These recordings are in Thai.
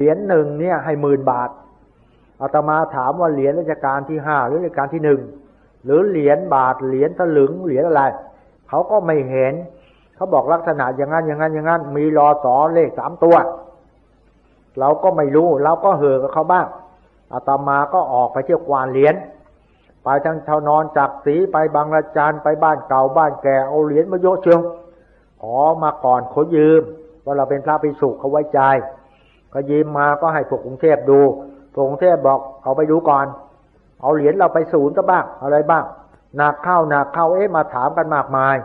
เหรียญหนึ่งเนี่ยให้หมื่นบาทอาตมาถามว่าเหรียญราชการที่ห้าหรือราชการที่หนึ่งหรือเหรียญบาทเหรียญตะลึงเหรียญอะไรเขาก็ไม่เห็น เขาบอกลักษณะอย่างนั้นอย่างนั้นอย่างนั้นมีรอสอเลขสามตัว เราก็ไม่รู้เราก็เห่อกับเขาบ้างอาตมาก็ออกไปเที่ยวกวานเหรียญไปทางชาวนอนจากสีไปบางระจานไปบ้านเก่าบ้านแก่เอาเหรียญมาโยเชียวขอมาก่อนเขายืมว่าเราเป็นพระภิกษุเขาไว้ใจ ก็ยืมมาก็ให้พวกกรุงเทพดูพวกกรุงเทพบอกเอาไปดูก่อน เอาเหรียญเราไปศูนย์ก็บ้างอะไรบ้างหนักเข้าหนักเข้าเอ๊ะมาถามกันมากมาย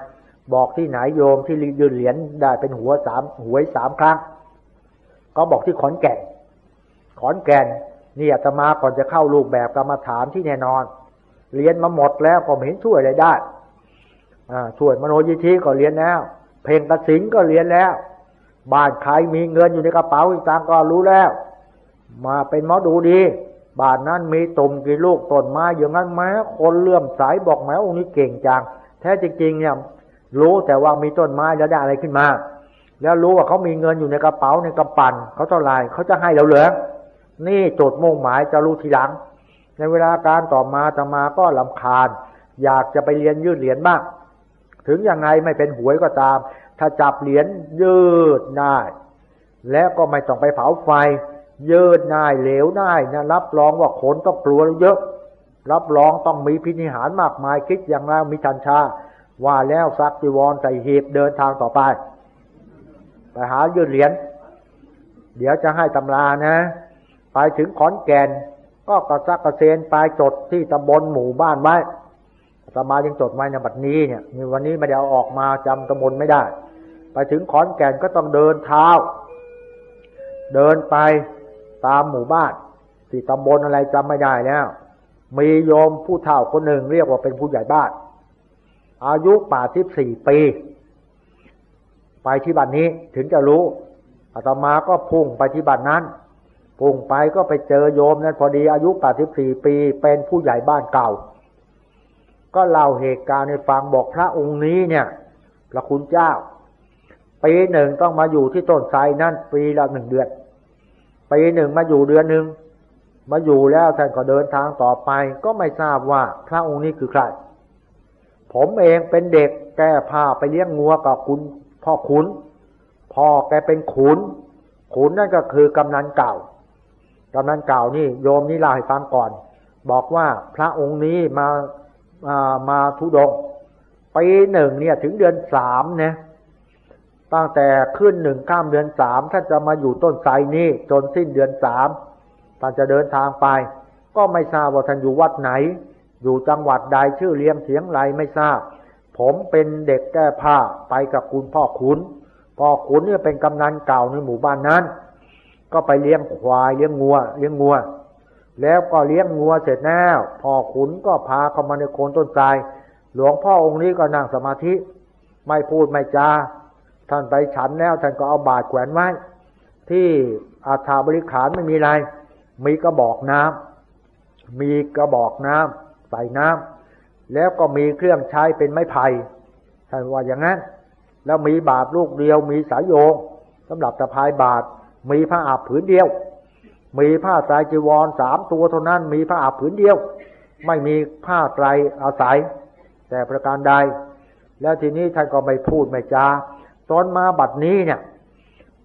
บอกที่ไหนโยมที่ยืนเหรียญได้เป็นหัวสามหวยสามครั้งก็บอกที่ขอนแก่น ขอนแก่นนี่อาตมาก่อนจะเข้ารูปแบบกรรมฐานที่แน่นอนเรียนมาหมดแล้วก็เห็นช่วยอะไรได้ช่วยมโนยิธิก็เรียนแล้ว เพลงกระสิงก็เรียนแล้ว บ้านใครมีเงินอยู่ในกระเป๋าอีกต่างก็รู้แล้ว มาเป็นหมอดูดี บ้านนั้นมีตุ่มกี่ลูกต้นไม้อย่างนั้นแม้คนเลื่อมสายบอกแม้องค์นี้เก่งจังแท้จริงเนี่ยรู้แต่ว่ามีต้นไม้แล้วได้อะไรขึ้นมา แล้วรู้ว่าเขามีเงินอยู่ในกระเป๋าในกระปั่นเขาเท่าไรเขาจะให้เราเหลือนี่จุดมุ่งหมายจะรู้ทีหลัง ในเวลาการต่อมาตมาก็ลำคาญ อยากจะไปเรียนยืดเหรียญบ้างถึงยังไงไม่เป็นหวยก็ตาม ถ้าจับเหรียญยืดได้แล้วก็ไม่ต้องไปเผาไฟ ยืดได้เหลวได้นะรับรองว่าคนต้องกลัวเยอะ รับรองต้องมีพินิหารมากมายคิดอย่างแล้วมีชันชา ว่าแล้วซักจีวรใส่หีบเดินทางต่อไปไปหายืดเหรียญเดี๋ยวจะให้ตำรานะ ไปถึงขอนแก่น ก็กระซักกระเซนไปจดที่ตำบลหมู่บ้านไว้ สมายังจดไว้ในบัดนี้เนี่ยวันนี้ไม่ได้เอาออกมาจำตำบลไม่ได้ ไปถึงขอนแก่นก็ต้องเดินเท้า เดินไปตามหมู่บ้านที่ตำบลอะไรจำไม่ได้แล้วมีโยมผู้เฒ่าคนหนึ่งเรียกว่าเป็นผู้ใหญ่บ้าน อายุป่าทิพสี่ปี ไปที่บ้านนี้ถึงจะรู้อาตมาก็พุ่งไปที่บ้านนั้น พุ่งไปก็ไปเจอโยมนั้นพอดีอายุ84ปี เป็นผู้ใหญ่บ้านเก่า ก็เล่าเหตุการณ์ในฟังบอกพระองค์นี้เนี่ยพระคุณเจ้า ปีหนึ่งต้องมาอยู่ที่ต้นไทรนั่นปีละหนึ่งเดือนปีหนึ่งมาอยู่เดือนหนึ่งมาอยู่แล้วท่านก็เดินทางต่อไป ก็ไม่ทราบว่าพระองค์นี้คือใคร ผมเองเป็นเด็กแก้ผ้าไปเลี้ยงงัวกับคุณพ่อขุนพ่อแกเป็นขุนขุนนั่นก็คือกำนันเก่ากำนันเก่านี่โยมนี่เล่าให้ฟังก่อน บอกว่าพระองค์นี้มาา มาทุดงปีหนึ่งเนี่ยถึงเดือนสามเนี่ยตั้งแต่ขึ้นหนึ่งข้ามเดือนสามท่านจะมาอยู่ต้นไทรนี้จนสิ้นเดือนสามท่านจะเดินทางไป ก็ไม่ทราบว่าท่านอยู่วัดไหน อยู่จังหวัดใดชื่อเลี้ยงเสียงไรไม่ทราบ ผมเป็นเด็กแก้ผ้าไปกับคุณพ่อขุนพ่อขุนเนี่ยเป็นกำนันเก่าในหมู่บ้านนั้น ก็ไปเลี้ยงควายเลี้ยงงัว เลี้ยงงัว แล้วก็เลี้ยงงัวเสร็จแล้วพ่อขุนก็พาเข้ามาในโคนต้นไทรหลวงพ่อองค์นี้ก็นั่งสมาธิ ไม่พูดไม่จา ท่านไปฉันแล้วท่านก็เอาบาดแขวนไว้ ที่อาถาบริขารไม่มีอะไร มีกระบอกน้ำมีกระบอกน้ำใส่น้ำแล้วก็มีเครื่องใช้เป็นไม้ไผ่ท่านว่าอย่างนั้น แล้วมีบาดลูกเดียว มีสายโยงสำหรับตะพายบาดมีผ้าอาบผืนเดียว มีผ้าไตรจีวรสามตัวเท่านั้น มีผ้าอาบผืนเดียว ไม่มีผ้าไตรอาศัย แต่ประการใด แล้วทีนี้ท่านก็ไม่พูดไม่จาตอนมาบัดนี้เนี่ย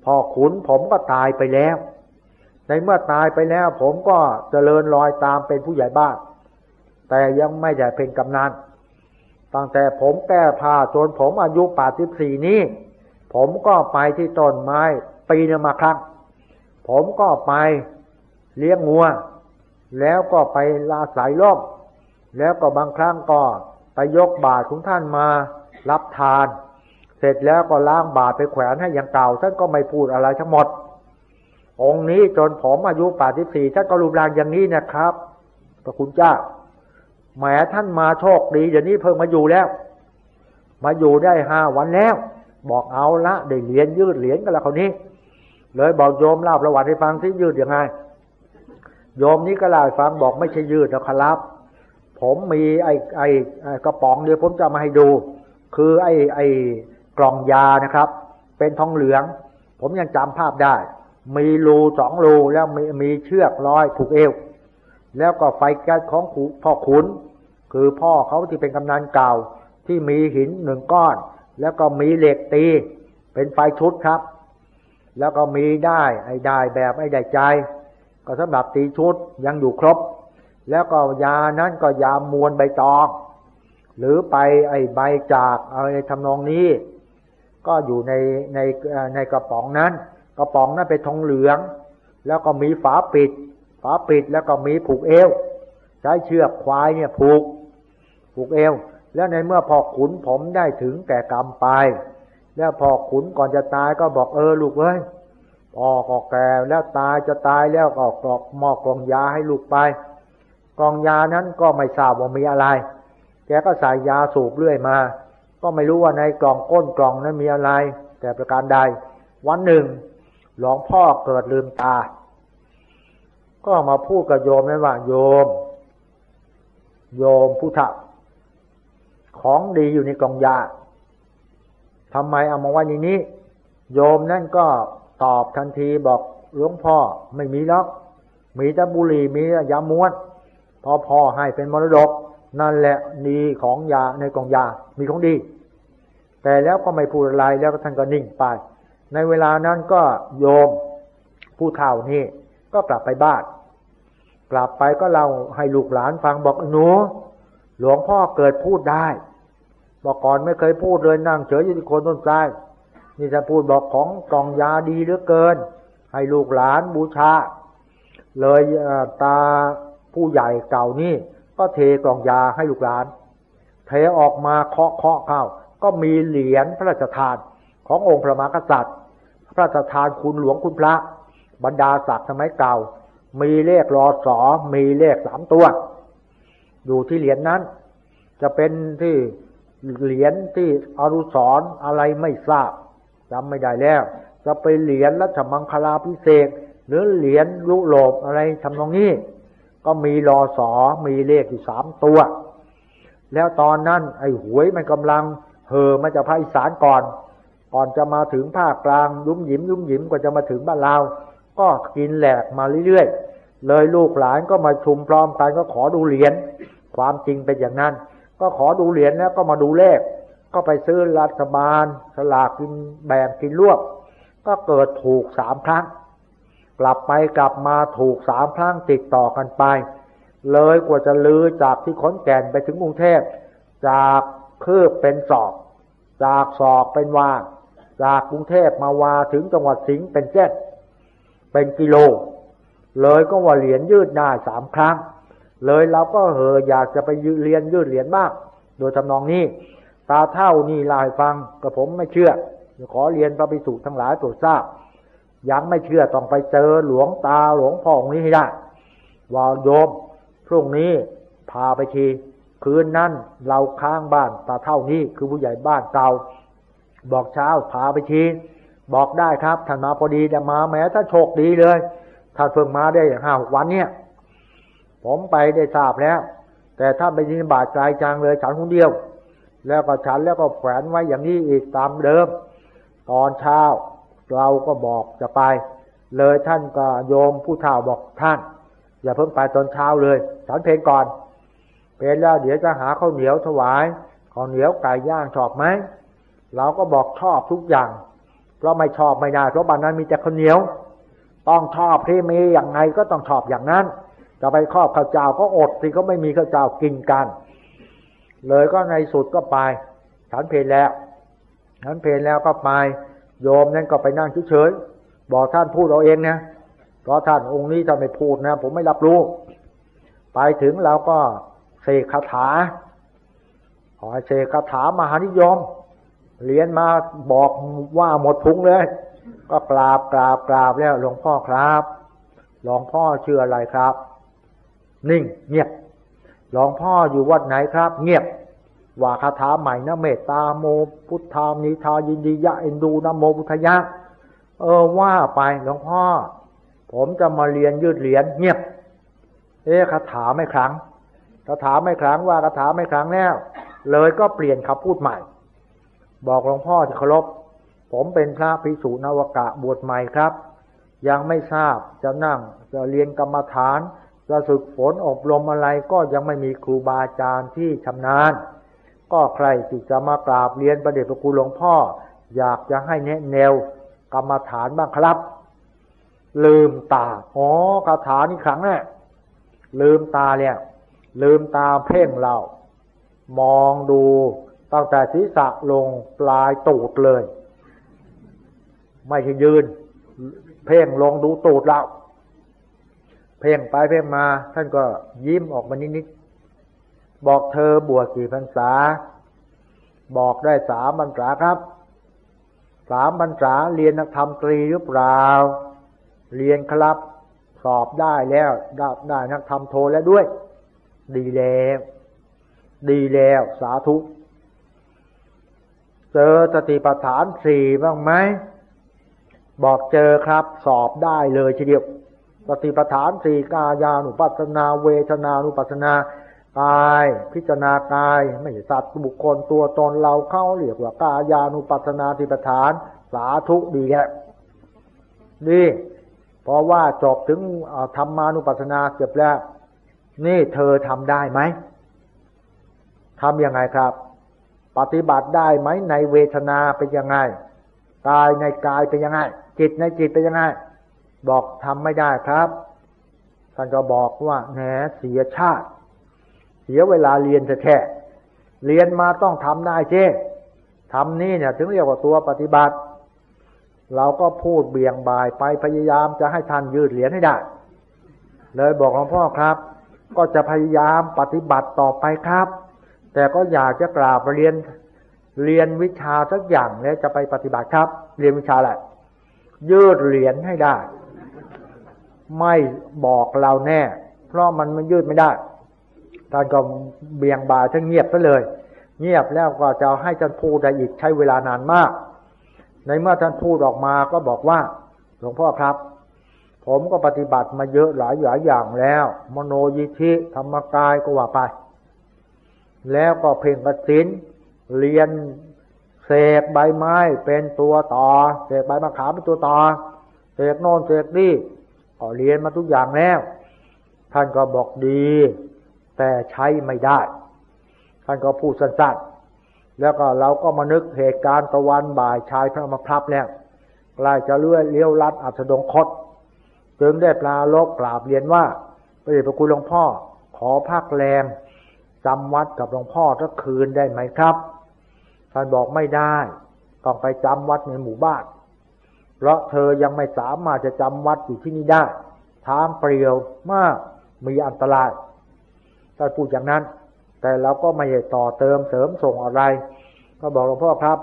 พอขุนผมก็ตายไปแล้ว ในเมื่อตายไปแล้ว ผมก็เจริญรอยตามเป็นผู้ใหญ่บ้าน แต่ยังไม่ได้เป็นกำนันตั้งแต่ผมแก้ผ้าจนผมอายุป่าสิบสี่นี้ ผมก็ไปที่ต้นไม้ปีนมาครั้ง ผมก็ไป เลี้ยงงัว แล้วก็ไปลาสายล่มแล้วก็บางครั้งก็ไปยกบาตรของท่านมารับทาน เสร็จแล้วก็ล้างบาตรไปแขวนให้อย่างเก่าท่านก็ไม่พูดอะไรทั้งหมด องค์นี้จนผมอายุป่าที่สี่ท่านก็รูปร่างอย่างนี้นะครับพระคุณเจ้าแหมท่านมาโชคดีเดี๋ยวนี้เพิ่งมาอยู่แล้ว มาอยู่ได้ห้าวันแล้ว บอกเอาละได้เหรียญยืดเหรียญกันแล้วคนนี้ เลยบอกโยมเล่าประวัติให้ฟังที่ยืดยังไง โยมนี้ก็เล่าฟังบอกไม่ใช่ยืดนะครับ ผมมีไอ้ไอ้กระป๋องเดียวผมจะมาให้ดู คือไอ้ไอ้กล่องยานะครับ เป็นทองเหลือง ผมยังจำภาพได้ มีรูสองรูแล้วมีมีเชือกร้อยผูกเอว แล้วก็ไฟแก๊สของพ่อขุน คือพ่อเขาที่เป็นกำนันเก่าที่มีหินหนึ่งก้อน แล้วก็มีเหล็กตี เป็นไฟชุดครับ แล้วก็มีได้ไอ้ได้แบบไอ้ได้ใจ ก็สำหรับตีชุดยังอยู่ครบ แล้วก็ยานั้นก็ยามวนใบตอง หรือไปไอ้ใบจากอะไรทำนองนี้ ก็อยู่ในในในกระป๋องนั้น กระป๋องนั้นเป็นทองเหลือง แล้วก็มีฝาปิด ฝาปิดแล้วก็มีผูกเอว ใช้เชือกควายเนี่ยผูก ผูกเอว แล้วในเมื่อพอขุนผมได้ถึงแก่กรรมไป แล้วพอขุนก่อนจะตายก็บอกเออลูกเอ้ย พ่อก็แก่แล้วตายจะตายแล้วก็กรอกมอกกล่องยาให้ลูกไปกล่องยานั้นก็ไม่ทราบว่ามีอะไร แกก็ใส่ยาสูบเรื่อยมา ก็ไม่รู้ว่าในกล่องก้นกล่องนั้นมีอะไร แต่ประการใด วันหนึ่ง หลวงพ่อเกิดลืมตา ก็มาพูดกับโยมนั้นว่า โยม โยมผู้ถของดีอยู่ในกล่องยาทำไมเอามาไว้ในนี้ โยมนั่นก็ ตอบทันทีบอกหลวงพ่อไม่มีหรอกมีแต่บุหรี่มียาม้วนพอพ่อให้เป็นมรดก นั่นแหละดีของยาในกล่องยามีของดี แต่แล้วก็ไม่พูดอะไรแล้วท่านก็นิ่งไป ในเวลานั้นก็โยมผู้เฒ่านี่ก็กลับไปบ้านกลับไปก็เราให้ลูกหลานฟังบอกหนูหลวงพ่อเกิดพูดได้บอกก่อนไม่เคยพูดเลยนั่งเฉยอยู่ที่คนต้นไทร นี่จะพูดบอกของกล่องยาดีเหลือเกิน ให้ลูกหลานบูชา เลยตาผู้ใหญ่เก่านี่ ก็เทกล่องยาให้ลูกหลาน เทออกมาเคาะเคาะเข้า ก็มีเหรียญพระราชทานขององค์พระมหากษัตริย์ พระราชทานคุณหลวงคุณพระ บรรดาศักดิ์สมัยเก่า มีเลขรอสอมีเลขสามตัว อยู่ที่เหรียญนนั้น จะเป็นที่เหรียญที่อรุสรอะไรไม่ทราบ จำไม่ได้แล้วจะไปเหรียญรัชมังคลาพิเศษ หรือเหรียญลุโลบอะไรทำนองนี้ ก็มีรอสอมีเลขอยู่สามตัว แล้วตอนนั้น ไอ้หวยมันกำลังเห่อมาจากภาคอีสานก่อน ก่อนจะมาถึงภาคกลางยุ่มหยิมยุ่มหยิมกว่าจะมาถึงบ้านเรา ก็กินแหลกมาเรื่อยๆ เลยลูกหลานก็มาชุมพร้อมกันก็ขอดูเหรียญ ความจริงเป็นอย่างนั้น ก็ขอดูเหรียญแล้วก็มาดูเลข ก็ไปซื้อรัฐบาล สลากกินแบ่งกินรวบ ก็เกิดถูกสามครั้ง กลับไปกลับมาถูกสามครั้งติดต่อกันไป เลยกว่าจะลือจากที่ขอนแก่นไปถึงกรุงเทพ จากคืบเป็นศอก จากศอกเป็นวา จากกรุงเทพมาวาถึงจังหวัดสิงห์เป็นเจ็ดเป็นกิโล เลยก็ว่าเหรียญยืดได้าสามครั้ง เลยเราก็เหออยากจะไปยืเรียนยืดเหรียญบ้างโดยทำนองนี้ ตาเท่านี่ลายฟังกระผมไม่เชื่อขอเรียนพระภิกษุทั้งหลายโปรดทราบ ยังไม่เชื่อต้องไปเจอหลวงตาหลวงพ่อองค์นี้ให้ได้ว่าโยม พรุ่งนี้พาไปทีคืนนั้นเราค้างบ้านตาเท่านี้คือผู้ใหญ่บ้านเก่าบอกเช้าพาไปทีบอกได้ครับท่านมาพอดีแต่มาแม้ถ้าโชคดีเลยถ้าเพิ่งมาได้ห้าหกวันเนี่ย ผมไปได้ทราบแล้ว แต่ถ้าไปยินบาดใจจางเลยฉันคนเดียว แล้วก็ฉันแล้วก็แขวนไว้อย่างนี้อีกตามเดิม ตอนเช้าเราก็บอกจะไป เลยท่านก็โยมผู้เฒ่าบอกท่าน อย่าเพิ่งไปตอนเช้าเลยฉันเพลงก่อน เพลงแล้วเดี๋ยวจะหาข้าวเหนียวถวายข้าวเหนียวไก่ย่างชอบไหมเราก็บอกชอบทุกอย่าง เพราะไม่ชอบไม่ได้เพราะบ้านนั้นมีแต่ข้าวเหนียว ต้องชอบที่มีอย่างไงก็ต้องชอบอย่างนั้นจะไปครอบข้าวเจ้าก็อดสิเขาไม่มีข้าวเจ้ากินกัน เลยก็ในสุดก็ไปฉันเพลแล้วฉันเพลแล้วก็ไป โยมนั่นก็ไปนั่งเฉยๆบอกท่านพูดเอาเองนะเพราะท่านองค์นี้จะไม่พูดนะ ผมไม่รับรู้ ไปถึงเราก็เสกคาถาขอเสกคาถามหานิยมเรียนมาบอกว่าหมดพุงเลย ก็กราบกราบกราบแล้วหลวงพ่อครับ หลวงพ่อชื่ออะไรครับ นิ่งเงียบ หลวงพ่ออยู่วัดไหนครับ เงียบว่าคาถาใหม่นะเมตตาโมพุทธานิทายินดียะเอ็นดูนะโมพุทธยะ เออว่าไปหลวงพ่อ ผมจะมาเรียนยืดเหรียญเงียบ เอ๊คาถาไม่ครั้งคาถาไม่ครั้งว่าคาถาไม่ครั้งแล้ว เลยก็เปลี่ยนคำพูดใหม่ บอกหลวงพ่อที่เคารพผมเป็นพระภิกษุนวกะบวชใหม่ครับ ยังไม่ทราบจะนั่งจะเรียนกรรมฐาน จะฝึกฝนอบรมอะไรก็ยังไม่มีครูบาอาจารย์ที่ชำนาญ ก็ใครที่จะมากราบเรียนประเดชพระคุณหลวงพ่อ อยากจะให้แนะแนวกรรมฐานบ้างครับ ลืมตาอ๋อคาถานี่ครั้งแรกลืมตาเนี่ยลืมตาเพ่งเรา มองดูตั้งแต่ศีรษะลงปลายตูดเลย ไม่ใช่ยืน เพ่งลงดูตูดเรา เพ่งไปเพ่งมา ท่านก็ยิ้มออกมานิดๆบอกเธอบวชกี่พรรษา บอกได้สามพรรษาครับ สามพรรษาเรียนนักธรรมตรีหรือเปล่า เรียนครับ สอบได้แล้วได้ได้นักธรรมโทแล้วด้วย ดีแล้ว ดีแล้วสาธุเจอสติปัฏฐานสี่บ้างไหมบอกเจอครับ สอบได้เลยทีเดียว สติปัฏฐานสี่กายานุปัสนา เวทนานุปัสนากาย พิจารณากาย ไม่ใช่สัตว์บุคคลตัวตนเราเข้าเรียกว่ากายานุปัสนาติปฐาน สาธุดีแค่นี่เพราะว่าจบถึงธรรมานุปัสสนาเสร็จแล้ว นี่เธอทำได้ไหมทำยังไงครับ ปฏิบัติได้ไหมในเวทนาเป็นยังไง กายในกายเป็นยังไง จิตในจิตเป็นยังไง บอกทำไม่ได้ครับ ท่านก็บอกว่าแหนเสียชาติ เสียเวลาเรียนแท้เรียนมาต้องทำได้เจ้ทำนี่เนี่ยถึงเรียกว่าตัวปฏิบัติ เราก็พูดเบี่ยงบายไปพยายามจะให้ท่านยืดเหรียญให้ได้ เลยบอกหลวงพ่อครับ ก็จะพยายามปฏิบัติต่อไปครับ แต่ก็อยากจะกราบเรียนเรียนวิชาสักอย่างแล้วจะไปปฏิบัติครับ เรียนวิชาแหละยืดเหรียญให้ได้ ไม่บอกเราแน่ เพราะมันมันยืดไม่ได้ท่านก็เบี่ยงบาท่านเงียบซะเลย เงียบแล้วก็จะให้ท่านพูดได้อีกใช้เวลานานมาก ในเมื่อท่านพูดออกมาก็บอกว่า หลวงพ่อครับ ผมก็ปฏิบัติมาเยอะหลายหลายอย่างแล้ว มโนยิธิธรรมกายก็ว่าไป แล้วก็เพ่งกสินเรียนเสกใบไม้เป็นตัวต่อเสกใบมะขามเป็นตัวต่อเสกโน่นเสกนี่ ก็เรียนมาทุกอย่างแล้ว ท่านก็บอกดี แต่ใช้ไม่ได้ ท่านก็พูดสั้นๆ แล้วก็เราก็มานึกเหตุการณ์ตะวันบ่ายชายพระมาพลับแล้วกลายจะเลื่อยเลี้ยวลัดอัสดงคตจึงได้ปลาลกกราบเรียนว่าพระเดชพระคุณหลวงพ่อ ขอพักแรมจำวัดกับหลวงพ่อสักคืนได้ไหมครับ ท่านบอกไม่ได้ ต้องไปจำวัดในหมู่บ้าน เพราะเธอยังไม่สามารถจะจำวัดอยู่ที่นี่ได้ ทางเปลี่ยวมากมีอันตรายท่านพูดอย่างนั้น แต่เราก็ไม่ได้ต่อเติมเสริมส่งอะไร ก็บอกหลวงพ่อครับ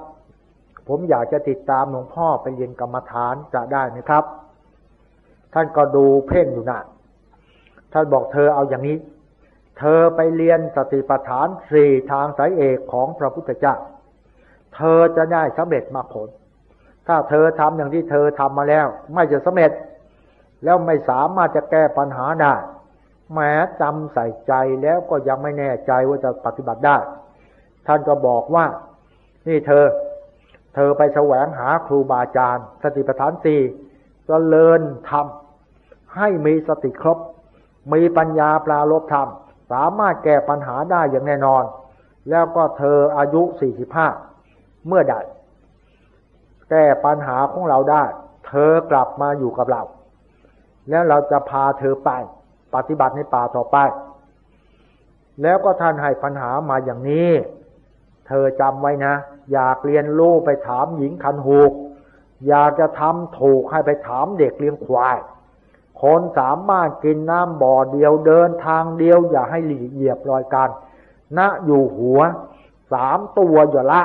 ผมอยากจะติดตามหลวงพ่อไปเรียนกรรมฐานจะได้ไหมครับ ท่านก็ดูเพ่งอยู่นะท่านบอกเธอเอาอย่างนี้ เธอไปเรียนสติปัฏฐานสี่ทางสายเอกของพระพุทธเจ้า เธอจะได้สำเร็จมาผล ถ้าเธอทำอย่างที่เธอทำมาแล้ว ไม่จะสำเร็จ แล้วไม่สามารถจะแก้ปัญหาได้แม้จำใส่ใจแล้วก็ยังไม่แน่ใจว่าจะปฏิบัติได้ ท่านก็บอกว่า นี่เธอ เธอไปแสวงหาครูบาอาจารย์ สติปัฏฐานสี่จเลิญทำให้มีสติครบ มีปัญญาปลาลบธรรม สามารถแก้ปัญหาได้อย่างแน่นอน แล้วก็เธออายุสี่สิบห้าเมื่อใด แก้ปัญหาของเราได้ เธอกลับมาอยู่กับเรา แล้วเราจะพาเธอไป ปฏิบัติในป่าต่อไป แล้วก็ท่านให้ปัญหามาอย่างนี้ เธอจำไว้นะ อยากเรียนรู้ไปถามหญิงคันหูก อยากจะทำถูกให้ไปถามเด็กเลี้ยงควาย คนสามารถกินน้ำบ่อเดียวเดินทางเดียวอย่าให้หลีเหยียบรอยการณอยู่หัวสามตัวอย่าละ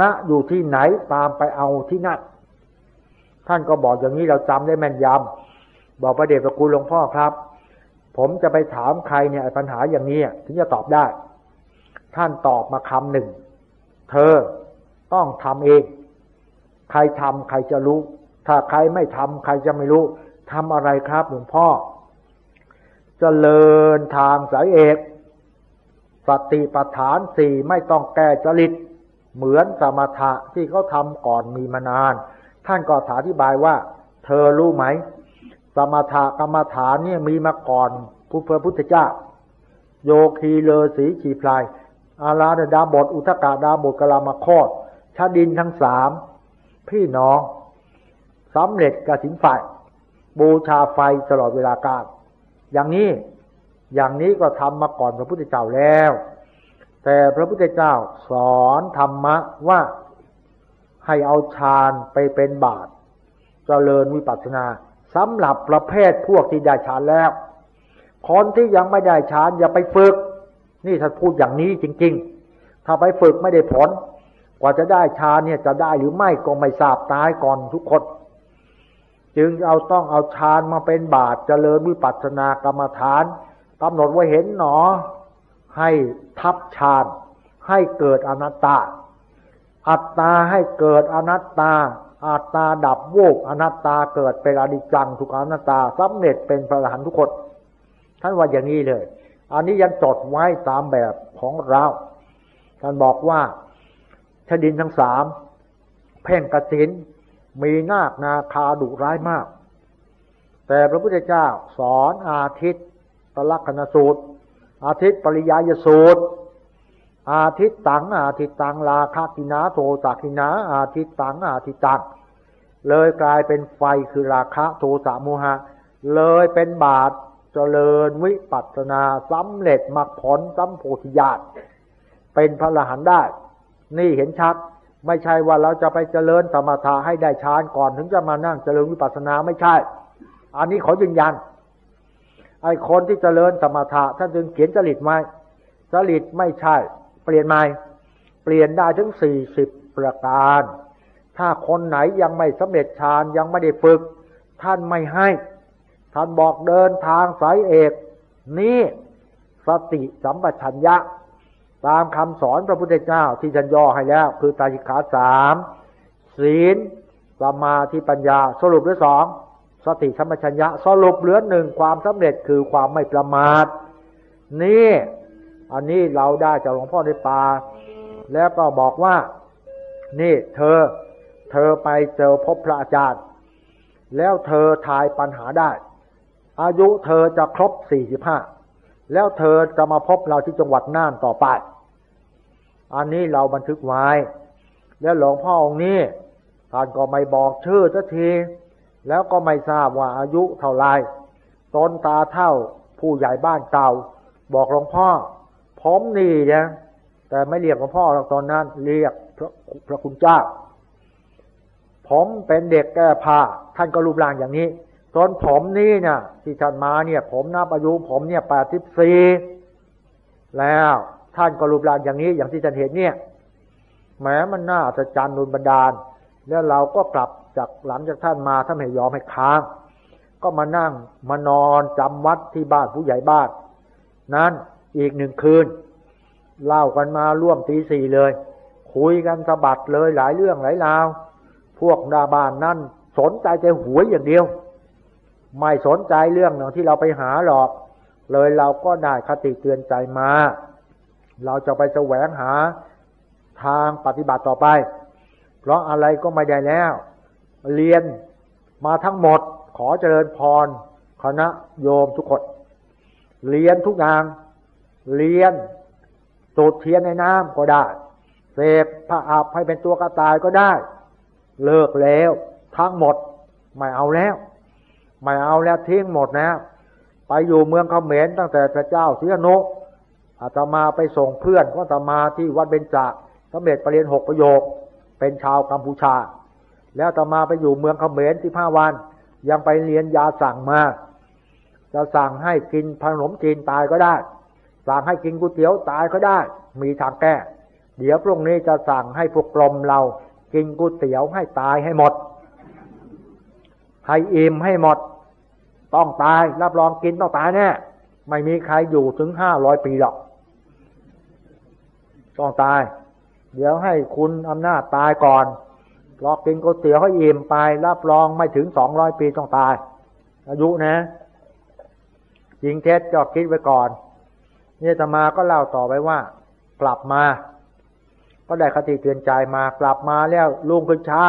ณอยู่ที่ไหนตามไปเอาที่นั่นท่านก็บอกอย่างนี้เราจำได้แม่นยำบอกประเดชพระคุณหลวงพ่อครับ ผมจะไปถามใครเนี่ยปัญหาอย่างนี้ถึงจะตอบได้ ท่านตอบมาคำหนึ่ง เธอต้องทำเอง ใครทำใครจะรู้ ถ้าใครไม่ทำใครจะไม่รู้ทำอะไรครับหลวงพ่อจเจริญทางสายเอกสติปัฏฐานสี่ไม่ต้องแก้จริต เหมือนสมถะที่เขาทำก่อนมีมานาน ท่านก็อธิบายว่า เธอรู้ไหม สมถะกรรมฐานเนี่ยมีมาก่อนผู้พระพุทธเจ้า โยคีเลอสีขีพลาย อาราดาบทอุทกาดาบทกลามาคอดชาดินทั้งสามพี่น้องสำเร็จกสินไฟบูชาไฟตลอดเวลาการ อย่างนี้อย่างนี้ก็ทำมาก่อนพระพุทธเจ้าแล้ว แต่พระพุทธเจ้าสอนธรรมะว่าให้เอาฌานไปเป็นบาตรเจริญวิปัสสนาสำหรับประเภทพวกที่ได้ฌานแล้ว คนที่ยังไม่ได้ฌานอย่าไปฝึก นี่ถ้าพูดอย่างนี้จริง ๆ ถ้าไปฝึกไม่ได้ผล กว่าจะได้ฌานเนี่ยจะได้หรือไม่ก็ไม่ทราบตายก่อนทุกคนจึงเอาต้องเอาฌานมาเป็นบาตรเจริญวิปัสสนากรรมฐานกำหนดว่าเห็นหนอ ให้ทับฌานให้เกิดอนัตตา อัตตาให้เกิดอนัตตา อัตตาดับโวกอนัตตาเกิดเป็นอนิจจังทุกอนัตตาสำเร็จเป็นพระอรหันต์ทุกคน ท่านว่าอย่างนี้เลย อันนี้ยังจดไว้ตามแบบของเรา ท่านบอกว่าชดินทั้งสามเพ่งกระสินมีนาคนาคาดุร้ายมาก แต่พระพุทธเจ้าสอนอาทิตย์ตลักษณสูตร อาทิตย์ปริยายสูตร อาทิตย์ตัง อาทิตย์ตังลาคากินาโทสักินา อาทิตย์ตัง อาทิตย์ตัง เลยกลายเป็นไฟคือราคะโทสะโมหะ เลยเป็นบาตเจริญวิปัสนาสำเร็จมรรคผลสัมโพธิญาณเป็นพระรหันต์ได้ นี่เห็นชัด ไม่ใช่ว่าเราจะไปเจริญสมถะให้ได้ฌานก่อน ถึงจะมานั่งเจริญวิปัสสนาไม่ใช่ อันนี้ขอยืนยัน ไอ้คนที่เจริญสมถะท่านจึงเขียนจริตไว้จริตไม่ใช่ เปลี่ยนใหม่ เปลี่ยนได้ถึงสี่สิบประการ ถ้าคนไหนยังไม่สำเร็จฌานยังไม่ได้ฝึก ท่านไม่ให้ ท่านบอกเดินทางสายเอก นี่สติสัมปชัญญะ ตามคำสอนพระพุทธเจ้าที่ฉันย่อให้แล้ว คือตาชิขาสามศีลสมาธิปัญญาสรุปด้วยสอง สติสัมปชัญญะสรุปเหลือหนึ่งความสำเร็จคือความไม่ประมาท นี่ อันนี้เราได้จากหลวงพ่อในป่าแล้วก็บอกว่า นี่เธอ เธอไปเจอพบพระอาจารย์ แล้วเธอทายปัญหาได้ อายุเธอจะครบสี่สิบห้าแล้วเธอจะมาพบเราที่จังหวัดน่านต่อไป อันนี้เราบันทึกไว้ แล้วหลวงพ่อองค์นี้ท่านก็ไม่บอกชื่อสักที แล้วก็ไม่ทราบว่าอายุเท่าไรตนตาเท่าผู้ใหญ่บ้านเก่า บอกหลวงพ่อ ผมนี่นะแต่ไม่เรียกหลวงพ่อหรอกตอนนั้น เรียกพระพระคุณเจ้า ผมเป็นเด็กแก้ผ้าท่านก็รูปร่างอย่างนี้ตอนผมนี่เนี่ยที่ท่านมาเนี่ย ผมนับอายุผมเนี่ยแปดสิบสี่แล้วท่านก็รูปร่างอย่างนี้อย่างที่ท่านเห็นเนี่ยแม้มันน่าจะจันนุนบันดาล แล้วเราก็กลับ จากหลังจากท่านมาท่านไม่ยอมให้ค้าง ก็มานั่งมานอนจำวัดที่บ้านผู้ใหญ่บ้าน นั้นอีกหนึ่งคืน เล่ากันมาร่วมตีสี่เลย คุยกันสะบัดเลยหลายเรื่องหลายราว พวกดาบานนั่นสนใจแต่หวยอย่างเดียว ไม่สนใจเรื่องหนึ่งที่เราไปหาหรอก เลยเราก็ได้คติเตือนใจมา เราจะไปแสวงหาทางปฏิบัติต่อไป เพราะอะไรก็ไม่ได้แล้ว เรียนมาทั้งหมดขอเจริญพรคณะโยมทุกคน เรียนทุกอย่างเรียนสูดเทียนในน้ำก็ได้ เสพพระอาบให้เป็นตัวกระต่ายก็ได้ เลิกแล้วทั้งหมด ไม่เอาแล้ว ไม่เอาแล้วทิ้งหมดแล้ว ไปอยู่เมืองเขมรตั้งแต่พระเจ้าเสียโนอาตมาไปส่งเพื่อนก็อาตมาที่วัดเบญจสำเร็จปรริญญาหกประโยค เป็นชาวกัมพูชา แล้วอาตมาไปอยู่เมืองเขมรที่ห้าวัน ยังไปเรียนยาสั่งมาจะสั่งให้กินขนมจีนตายก็ได้ สั่งให้กินก๋วยเตี๋ยวตายก็ได้ มีทางแก้ เดี๋ยวพรุ่งนี้จะสั่งให้พวกกลมเรา กินก๋วยเตี๋ยวให้ตายให้หมด ให้อิ่มให้หมด ต้องตายรับรองกินต้องตายแน่ไม่มีใครอยู่ถึงห้าร้อยปีหรอก ต้องตาย เดี๋ยวให้คุณอำนาจตายก่อน รอกินก๋วยเตี๋ยวให้อิ่มไปรับรองไม่ถึงสองร้อยปีต้องตาย อายุนะจริงเท็จก็คิดไว้ก่อนเนี่ยตมาก็เล่าต่อไปว่า กลับมา ก็ได้คติเตือนใจมากลับมาแล้วลุงขึ้นเช้า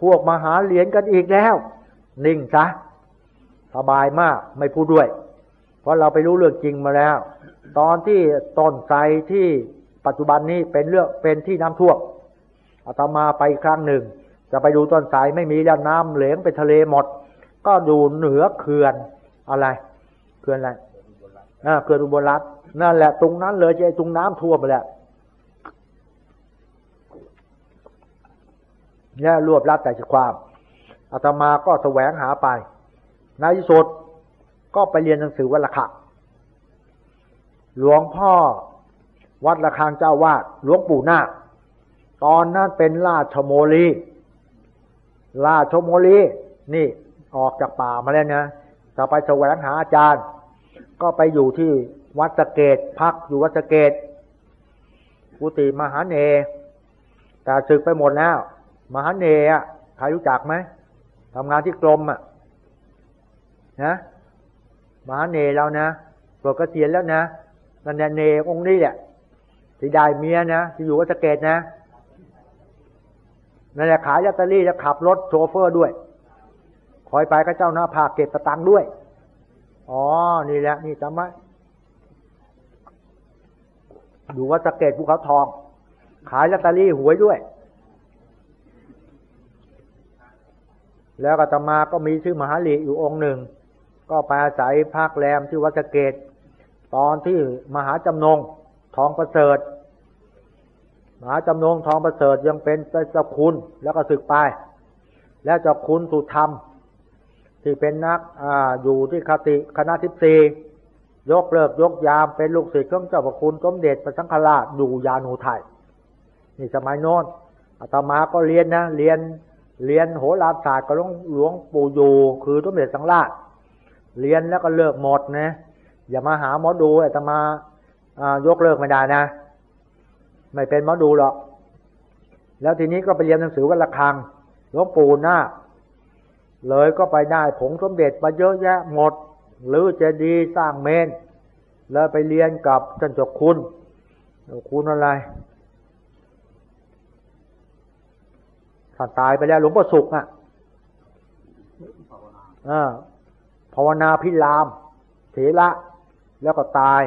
พวกมาหาเหรียญกันอีกแล้ว นิ่งซะสบายมากไม่พูดด้วย เพราะเราไปรู้เรื่องจริงมาแล้ว ตอนที่ต้นไทรที่ปัจจุบันนี้เป็นเรื่องเป็นที่น้ำท่วมอาตมาไปครั้งหนึ่ง จะไปดูต้นไทรไม่มีแล้วน้ำเหลงไปทะเลหมด ก็ดูเหนือเขื่อนอะไรเขื่อนอะไรอ่าเขื่อนอุบลรัฐนั่นแหละตรงนั้นเลยจะตรงน้ำท่วมไปแล้วเนี่ยรวบรัดแต่จความอาตมาก็แสวงหาไปในที่สุดก็ไปเรียนหนังสือวัดละคังหลวงพ่อวัดละคังเจ้าวาดหลวงปู่นาคตอนนั้นเป็นราชโมลี ราชโมลีนี่ออกจากป่ามาแล้วนะจะไปแสวงหาอาจารย์ ก็ไปอยู่ที่วัดสเกตพักอยู่วัดสเกตกุฏิมหาเนแต่ศึกไปหมดแล้ว มหาเนอะใครรู้จักไหมทำงานที่กรมอะนะมหาเนเรานะปลดเกษียณแล้วนะนั่นเนองค์นี้แหละที่ได้เมียนะที่อยู่วัดสเกตนะ นั่นแหละขายลอตเตอรี่แล้วขับรถโชเฟอร์ด้วย คอยไปก็เจ้าหน้าผาเก็บประตังด้วย อ๋อ นี่แหละ นี่จำไว้ดูว่าสเกตภูเขาทอง ขายลอตเตอรี่หวยด้วย แล้วก็ตมาก็มีชื่อมหาลีอยู่องค์หนึ่ง ก็ไปอาศัยภาคแรมที่วัดสเกต ตอนที่มหาจำนงทองประเสริฐ มหาจำนงทองประเสริฐยังเป็นเจ้าคุณแล้วก็ศึกไป แล้วเจ้าคุณสุธรรม ที่เป็นนักออยู่ที่คติคณะทิพซียกเลิกยกยามเป็นลูกศิษย์ของเจ้าพระคุณสมเด็จพระสังฆราชอยู่ยานูไทยนี่สมัยโน้นอาตมาก็เรียนนะเรียนเรียนโหราศาสตร์กับหลวงหลวงปู่อยู่คือสมเด็จสังฆราช เรียนแล้วก็เลิกหมดนะอย่ามาหาหมอดูอาตมายกเลิกไม่ได้นะ ไม่เป็นหมอดูหรอก แล้วทีนี้ก็ไปเรียนหนังสือวัดละคังหลวงปู่หน้า เลยก็ไปได้ผงสมเด็จมาเยอะแยะหมด หรือเจดีสร้างเมน แล้วไปเรียนกับท่านเจ้าคุณเจ้าคุณอะไรท่านตายไปแล้วหลวงพ่อสุขอะภาวนาพิรามเถระแล้วก็ตาย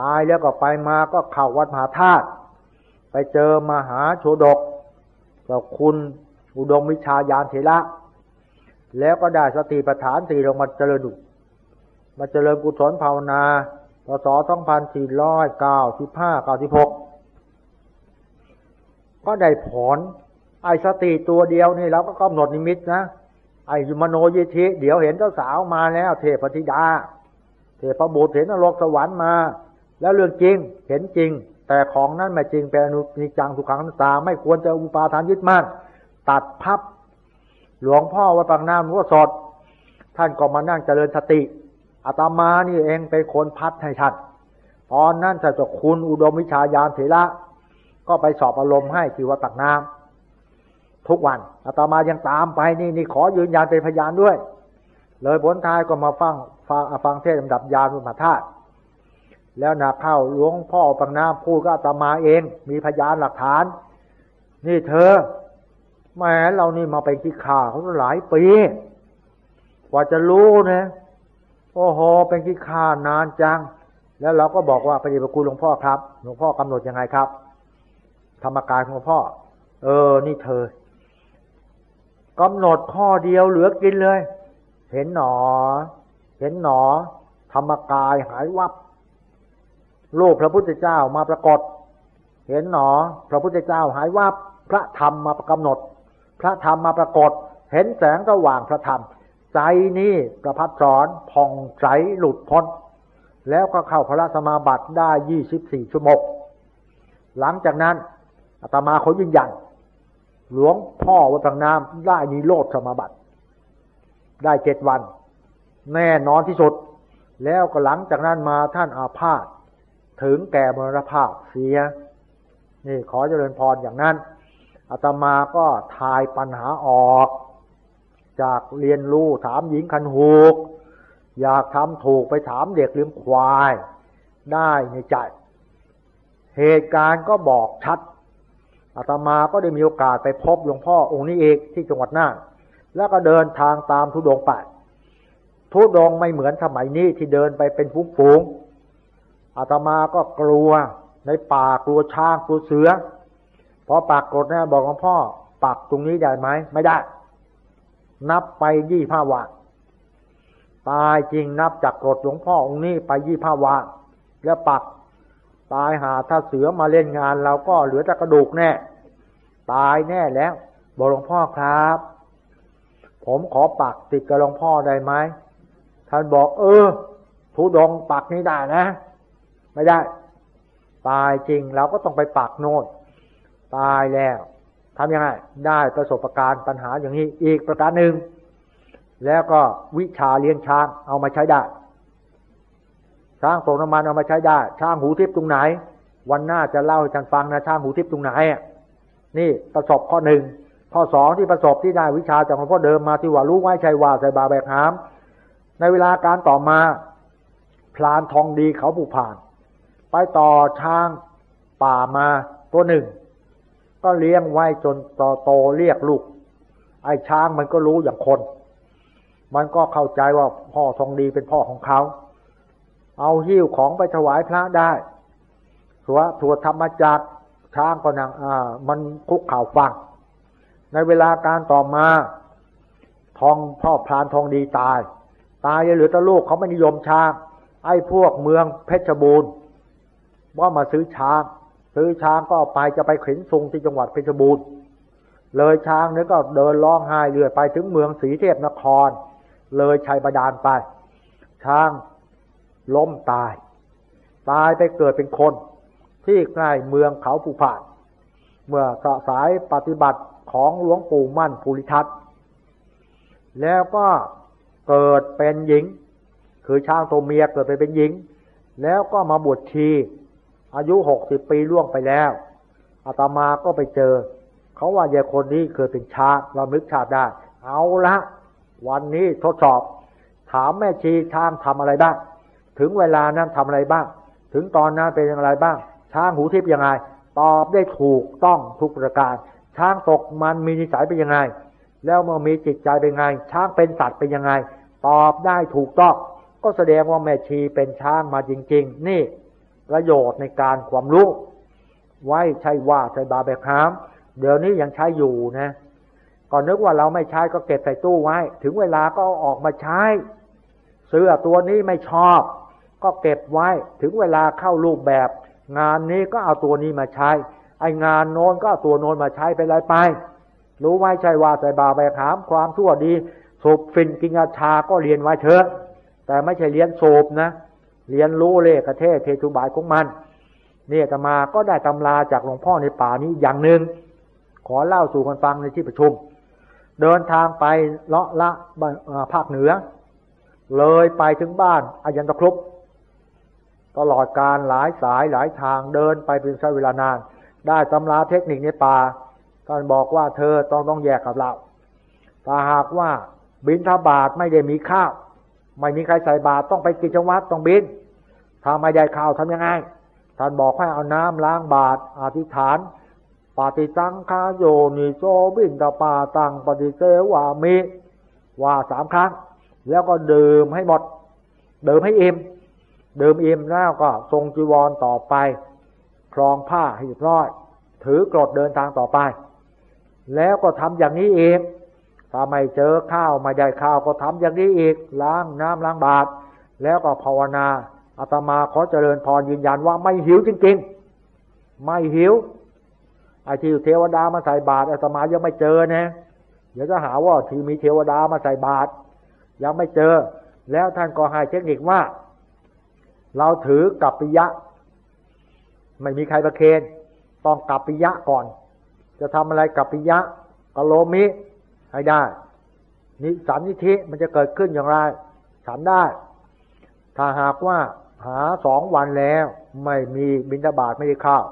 ตายแล้วก็ไปมาก็เข่าวัดมหาธาตุ ไปเจอมหาโชดกกับคุณอุดมวิชายานเถระแล้วก็ได้สติปัฏฐานสี่ลงมาเจริญดุมาเจริญกุศลภาวนาพศสองพันสี่ร้อยเก้าสิบห้าเก้าสิบหกก็ได้ผลไอสติตัวเดียวนี่เราก็กำหนดนิมิตนะ ไอมโนยิธิ เดี๋ยวเห็นเจ้าสาวมาแล้ว เทพธิดา เทพบุตรเห็นนรกสวรรค์มา แล้วเรื่องจริงเห็นจริง แต่ของนั้นไม่จริงเป็นอนุนิจังสุขังตา ไม่ควรจะอุปาทานยึดมั่นตัดพับ หลวงพ่อวัดปางน้ำหลวงพ่อสด ท่านก็มานั่งเจริญสติอาตมานี่เองเป็นคนพัดให้ท่านตอนนั้นจะจะคุณอุดมวิชายานเถระก็ไปสอบอารมณ์ให้ที่วัดปากน้ำทุกวันอาตมายังตามไปนี่นี่ขอยืนยันเป็นพยานด้วย เลยผลท้ายก็มาฟังฟังฟังเทศลำดับยานมุมาธาตุ แล้วนาเข้าหลวงพ่อปังน้ำพูดก็ตมาเอง มีพยานหลักฐาน นี่เธอแม้เรานี่มาเป็นขี้ข่าเขาหลายปี กว่าจะรู้นะโอ้โหเป็นขี้ข่านานจัง แล้วเราก็บอกว่าปฏิบัติคุณหลวงพ่อครับ หลวงพ่อกำหนดยังไงครับ ธรรมกายของหลวงพ่อ เออ นี่เธอกำหนดข้อเดียวเหลือกินเลย เห็นหนอ เห็นหนอ ธรรมกายหายวับ รูปพระพุทธเจ้ามาปรากฏ เห็นหนอ พระพุทธเจ้าหายวับพระธรรมมากำหนด พระธรรมมาปรากฏ เห็นแสงสว่างพระธรรม ใจนี้ประพัดสอนผ่องใสหลุดพ้น แล้วก็เข้าพระสมาบัติได้ยี่สิบสี่ชั่วโมงหลังจากนั้นอาตมาเขายืนยันหลวงพ่อวัดน้ำได้มีโลดสมาบัติ ได้เจ็ดวัน แน่นอนที่สุด แล้วก็หลังจากนั้นมาท่านอาพาธ ถึงแก่มรณภาพเสีย นี่ขอเจริญพรอย่างนั้นอาตมาก็ทายปัญหาออก จากเรียนรู้ถามหญิงคันหูก อยากทำถูกไปถามเด็กเลี้ยงควาย ได้ในใจ เหตุการณ์ก็บอกชัดอาตมาก็ได้มีโอกาสไปพบหลวงพ่อองค์นี้เองที่จังหวัดน่านแล้วก็เดินทางตามทุดงไปทุดงไม่เหมือนสมัยนี้ที่เดินไปเป็นฝูงๆ อาตมาก็กลัวในป่ากลัวช้างกลัวเสือพอปากกดนะบอกหลวงพ่อปักตรงนี้ได้ไหมไม่ได้ นับไปยี่ห้าวันตายจริงนับจากกรดหลวงพ่อองค์นี้ไปยี่ห้าวันแล้วปักตายหาถ้าเสือมาเล่นงานเราก็เหลือแต่กระดูกแน่ ตายแน่แล้ว บอกหลวงพ่อครับ ผมขอปักติดกับหลวงพ่อได้ไหมท่านบอก เออทุดงปักนี้ได้นะ ไม่ได้ ตายจริงเราก็ต้องไปปักโน่นตายแล้วทำยังไง ได้ประสบการณ์ปัญหาอย่างนี้อีกประการหนึ่ง แล้วก็วิชาเลี้ยงช้างเอามาใช้ได้ ช้างส่งน้ำมันเอามาใช้ได้ ช้างหูทิพย์ตรงไหน วันหน้าจะเล่าให้ท่านฟังนะช้างหูทิพย์ตรงไหนนี่ประสบข้อหนึ่งข้อสองที่ประสบที่ได้วิชาจากหลวงพ่อเดิมมาที่ว่ารู้ไว้ชัยว่าใส่บาแบกหาม ในเวลาการต่อมา พลานทองดีเขาผูผ่าน ไปต่อช้างป่ามาตัวหนึ่ง ก็เลี้ยงไว้จนโตโตเรียกลูก ไอ้ช้างมันก็รู้อย่างคน มันก็เข้าใจว่าพ่อทองดีเป็นพ่อของเขา เอาหิ้วของไปถวายพระได้สวถวธรรมจักช้างก็นางอ่า มันคุกข่าวฟัง ในเวลาการต่อมา ทองพ่อพรานทองดีตาย ตายเหลือแต่ลูกเขาไม่นิยมช้าง ไอ้พวกเมืองเพชรบูรณ์ ว่ามาซื้อช้าง ซื้อช้างก็ไปจะไปเข็นทรงที่จังหวัดเพชรบูรณ์เลยช้างนี่ก็เดินร้องไห้เรื่อยไปถึงเมืองศรีเทพนคร เลยชัยบาดาลไป ช้างล้มตาย ตายไปเกิดเป็นคน ที่ใกล้เมืองเขาผูผาดเมื่อสายปฏิบัติของหลวงปู่มั่นภูริทัตแล้วก็เกิดเป็นหญิง คือช้างตัวเมียเกิดไปเป็นหญิง แล้วก็มาบวชชี อายุหกสิบปีล่วงไปแล้วอาตมาก็ไปเจอ เขาว่ายายคนนี้เคยเป็นชาเรานึกชาได้ เอาละวันนี้ทดสอบ ถามแม่ชีช้างทำอะไรบ้าง ถึงเวลานั้นทำอะไรบ้าง ถึงตอนนั้นเป็นอย่างไรบ้าง ช้างหูทิพย์ยังไง ตอบได้ถูกต้องทุกประการ ช้างตกมันมีนิสัยเป็นยังไง แล้วมันมีจิตใจเป็นไง ช้างเป็นสัตว์เป็นยังไง ตอบได้ถูกต้อง ก็แสดงว่าแม่ชีเป็นช้างมาจริง ๆ นี่ ประโยชน์ในการความรู้ ไว้ใช้ว่าใช้บาแบบหามเดี๋ยวนี้ยังใช้อยู่นะก่อนนึกว่าเราไม่ใช้ก็เก็บใส่ตู้ไว้ ถึงเวลาก็ออกมาใช้เสื้อตัวนี้ไม่ชอบ ก็เก็บไว้ ถึงเวลาเข้ารูปแบบ งานนี้ก็เอาตัวนี้มาใช้ ไองานโน้นก็เอาตัวโน้นมาใช้ไปไรไป รู้ไว้ใช่ว่าใส่บาแบบหามความชั่วดีสูบฟินกินยาชาก็เรียนไว้เถอะแต่ไม่ใช่เรียนสูบนะ เรียนรู้เลขเทศเทตุบายของมันเนี่ยตมาก็ได้ตำราจากหลวงพ่อในป่านี้อย่างหนึ่งขอเล่าสู่กันฟังในที่ประชุม เดินทางไปเลาะละภาคเหนือ เลยไปถึงบ้านอายันตะครุบตลอดการหลายสายหลายทางเดินไปเป็นใช้เวลานาน ได้ตำราเทคนิคในป่าท่านบอกว่าเธอต้องต้องแยกกับเราถ้าหากว่าบินทบาทไม่ได้มีข้าว ไม่มีใครใส่บาตรต้องไปกิจวัตรต้องบินถ้าไม่ได้ข่าวทำยังไงท่านบอกให้เอาน้ำล้างบาตรอธิษฐานปฏิสังขาโยนิโซบินตาปาตังปฏิเสวามิว่าสามครั้ง แล้วก็ดื่มให้หมด ดื่มให้อิ่มดื่มอิ่มแล้วก็ทรงจีวรต่อไปครองผ้าให้เรียบร้อย ถือกรดเดินทางต่อไป แล้วก็ทำอย่างนี้เอง ถ้าไม่เจอข้าวไม่ได้ข้าวก็ทำอย่างนี้อีก ล้างน้ำล้างบาตรแล้วก็ภาวนาอาตมาขอเจริญพรยืนยันว่าไม่หิวจริงๆ ไม่หิวไอ้ที่เทวดามาใส่บาตรอาตมายังไม่เจอนะเดี๋ยวจะหาว่าที่มีเทวดามาใส่บาตรยังไม่เจอ แล้วท่านก็ให้เทคนิคว่า เราถือกัปปิยะ ไม่มีใครประเคนต้องกัปปิยะก่อน จะทำอะไรกัปปิยะกโลมิ ให้ได้นิสันนิธิมันจะเกิดขึ้นอย่างไร ฉันได้ ถ้าหากว่าหาสองวันแล้ว ไม่มีบิณฑบาตไม่ได้ข้าว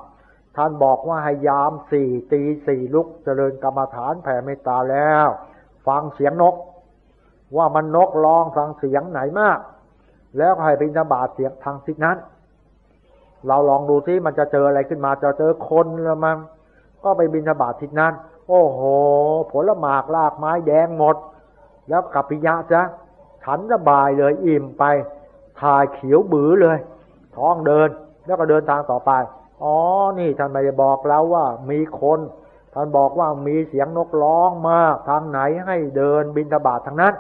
ท่านบอกว่าให้ยามสี่ตีสี่ลุกเจริญกรรมฐานแผ่เมตตาแล้ว ฟังเสียงนก ว่ามันนกร้องฟังเสียงไหนมาก แล้วให้บิณฑบาตเสียงทางทิศนั้น เราลองดูซิมันจะเจออะไรขึ้นมาจะเจอคนละมั้งก็ไปบิณฑบาตทิศนั้น โอ้โห ผลหมากลากไม้แดงหมด แล้วกัปปิยะจะฉันสบายเลยอิ่มไปถ่ายเขียวบือเลย ท้องเดินแล้วก็เดินทางต่อไป อ๋อ นี่ท่านไม่ได้บอกแล้วว่ามีคน ท่านบอกว่ามีเสียงนกร้องมาก ทางไหนให้เดินบินทบาททางนั้น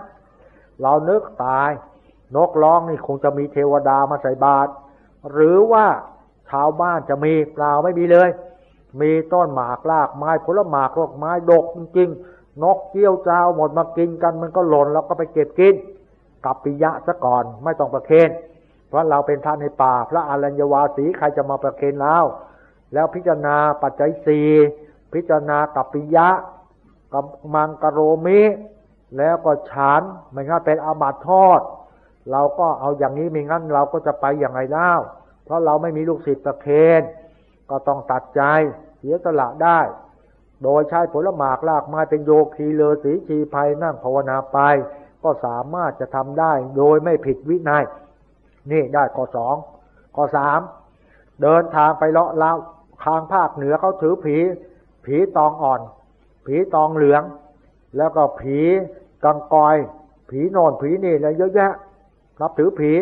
เรานึกตาย นกร้องนี่คงจะมีเทวดามาใส่บาตรหรือว่าชาวบ้านจะมีเปล่าไม่มีเลย มีต้นหมากลากไม้ผลหมากรกไม้ดกจริงๆนกเกี้ยวเจ้าหมดมากินกันมันก็หล่นแล้วก็ไปเก็บกินกับปิยะซะก่อนไม่ต้องประเคนเพราะเราเป็นท่านในป่า พระอรัญญวาสีใครจะมาประเคนแล้วแล้วพิจารณาปัจจัยสี่พิจารณากับปิยะกับมังกรโรมิ แล้วก็ฉานไม่งั้นเป็นอาบัตทอด เราก็เอาอย่างนี้ไม่งั้นเราก็จะไปอย่างไรแล้วเพราะเราไม่มีลูกศิษย์ประเคน ก็ต้องตัดใจเสียสละได้ โดยใช้ผลหมากลากไม้เป็นโยคีเลอสีชีภัยนั่งภาวนาไป ก็สามารถจะทำได้โดยไม่ผิดวินัย นี่ได้ข้อสองข้อสามเดินทางไปเลาะลาวทางภาคเหนือเขาถือผี ผีตองอ่อน ผีตองเหลือง แล้วก็ผีกังกอย ผีโนอนผีนี่แล้วเยอะแยะนับถือผี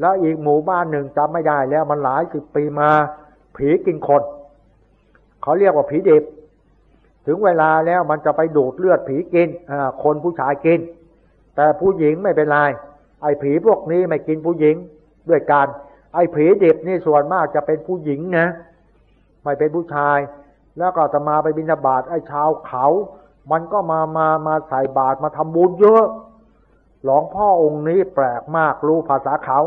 แล้วอีกหมู่บ้านหนึ่งจำไม่ได้แล้วมันหลายสิบปีมา ผีกินคน เขาเรียกว่าผีดิบ ถึงเวลาแล้วมันจะไปดูดเลือดผีกินคนผู้ชายกิน แต่ผู้หญิงไม่เป็นไรไอ้ผีพวกนี้ไม่กินผู้หญิงด้วยการไอ้ผีดิบนี่ส่วนมากจะเป็นผู้หญิงนะไม่เป็นผู้ชาย แล้วก็จะมาไปบิณฑบาตไอ้ชาวเขา มันก็มามามาใส่บาตรมาทำบุญเยอะหลวงพ่อองค์นี้แปลกมากรู้ภาษาเขา